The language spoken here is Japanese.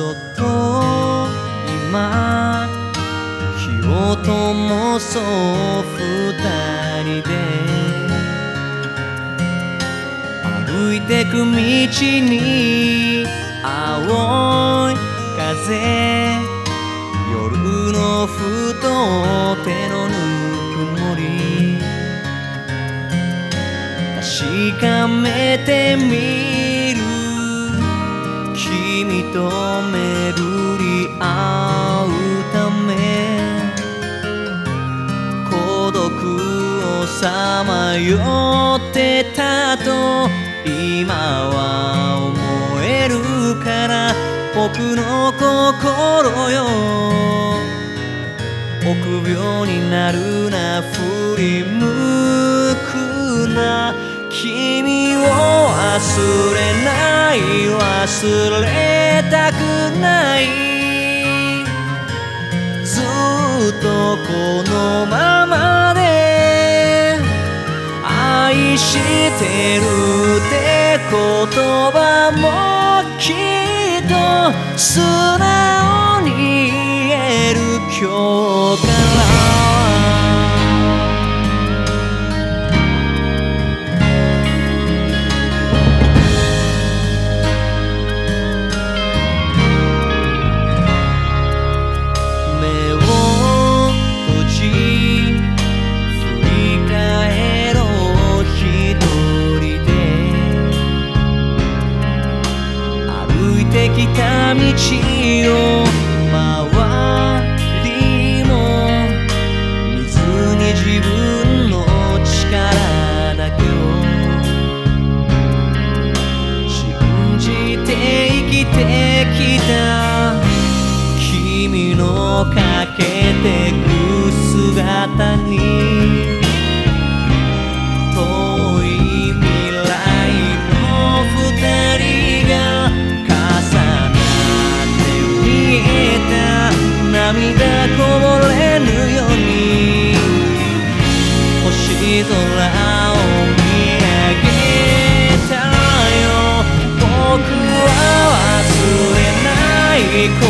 そっと今火を灯そう二人で歩いてく道に青い風夜のふと手のぬくもり確かめてみ君と巡り合うため孤独をさまよってたと今は思えるから僕の心よ臆病になるな振り向くな君を忘れない忘れたくない。ずっとこのままで愛してるって言葉もきっと素直たない